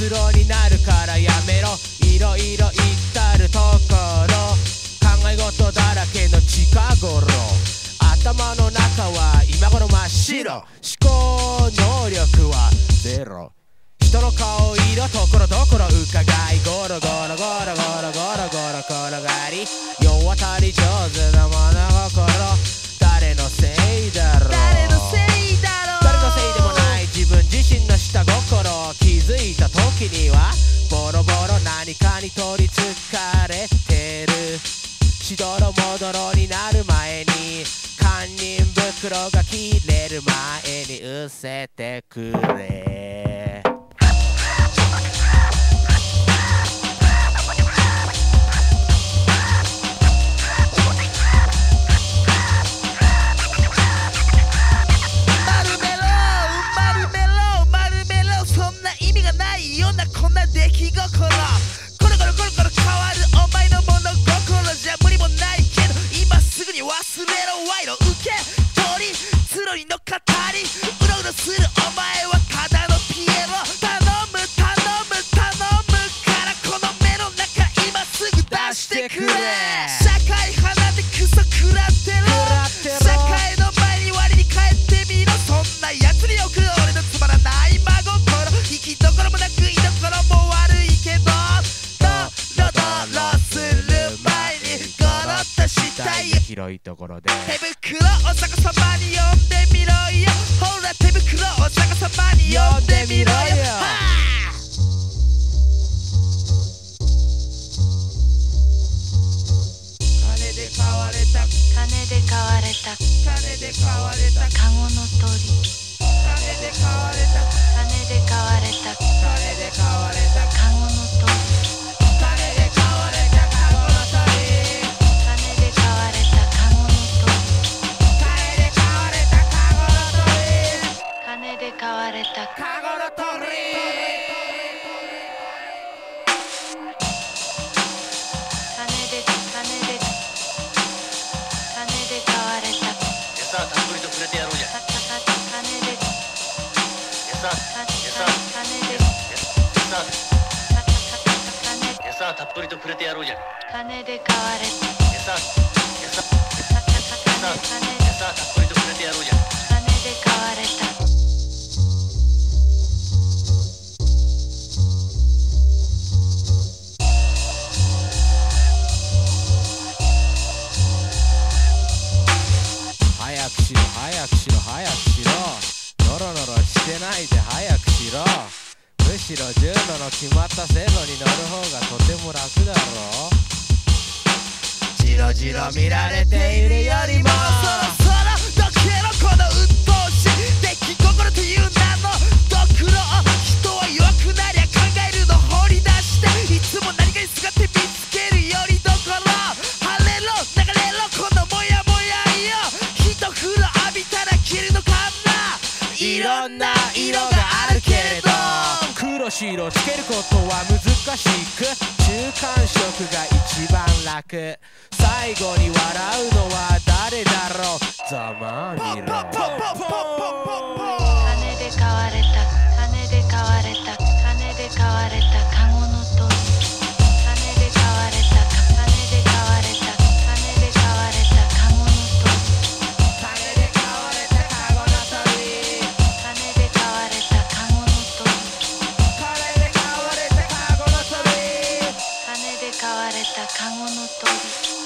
結論になるからやめろ。いろいろ言ったるところ。考え事だらけの近頃。頭の中は今頃真っ白。思考能力はゼロ。人の顔色ところどころ伺いゴロゴロゴロゴロゴロゴロ転がり。世渡り上手な物心。誰のせいだろう。誰のせいだろう。誰のせいでもない。自分自身の下心時にはボロボロ何かに取りつかれてる。しどろもどろになる前に堪忍袋が切れる前にうせてくれ。気心コロコロコロコロ変わるお前の物心じゃ無理もないけど今すぐに忘れろ賄賂受け取り鶴にの語りうろうろするお前はただのピエロ頼む頼む頼むからこの目の中今すぐ出してくれいところで。手袋お逆さまに呼んでみろよ。ほら手袋お逆さまに呼んでみろよやろうじゃ金で買われた餌餌かかか金金餌はたっぷりとくれてやろうじゃ金で買われた早くしろ早くしろ早くしろノロノロしてないで早くしろむしろ順路の決まった線路に乗る方がとても楽だろじろじろ見られているよりもそろそろどけろこの鬱陶しい出来心という名のドクロ人は弱くなりゃ考えるの掘り出していつも何かにすがって見つけるよりどころ晴れろ流れろこのモヤモヤよ一風呂浴びたら消えるのかないろんな色があるけれど黒白つけることは難しく中間色が一番楽。最後に笑うのは誰だろう。ざまあみろ金で買われた。金で買われた。金で買われた。カゴしたカゴの鳥